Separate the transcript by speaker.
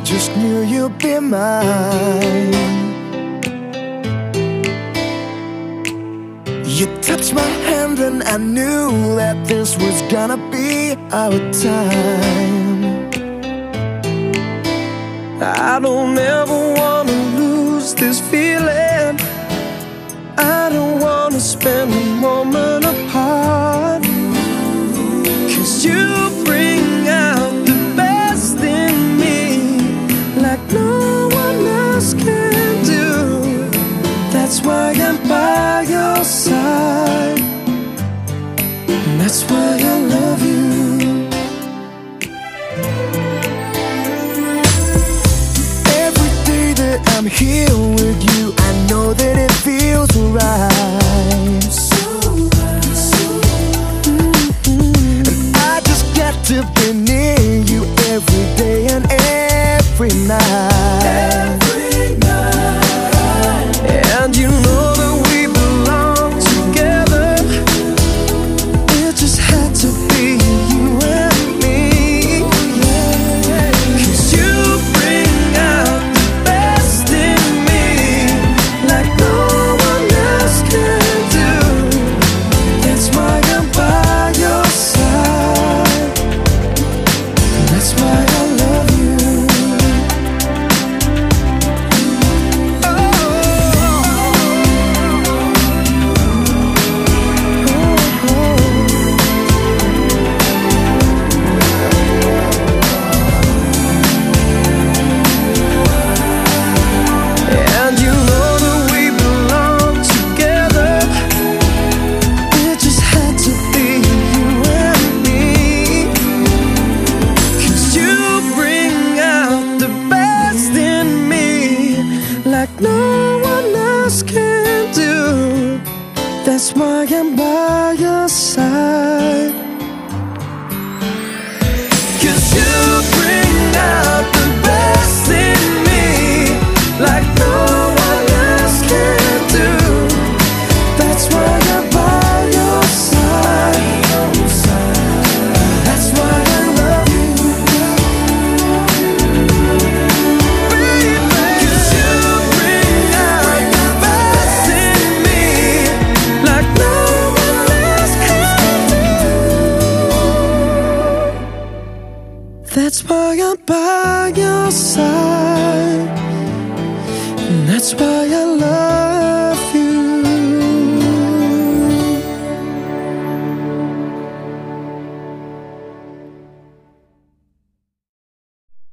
Speaker 1: I just knew you'd be mine. You touched my hand and I knew that this was gonna be our time. I don't ever wanna lose this feeling. I'm by your side. And that's why I love you. Every day that I'm here with you, I know that it feels right. Mm-hmm. And I just got to be near you every day and every night. And That's why I'm by your side. That's why I'm by your side. And that's why I love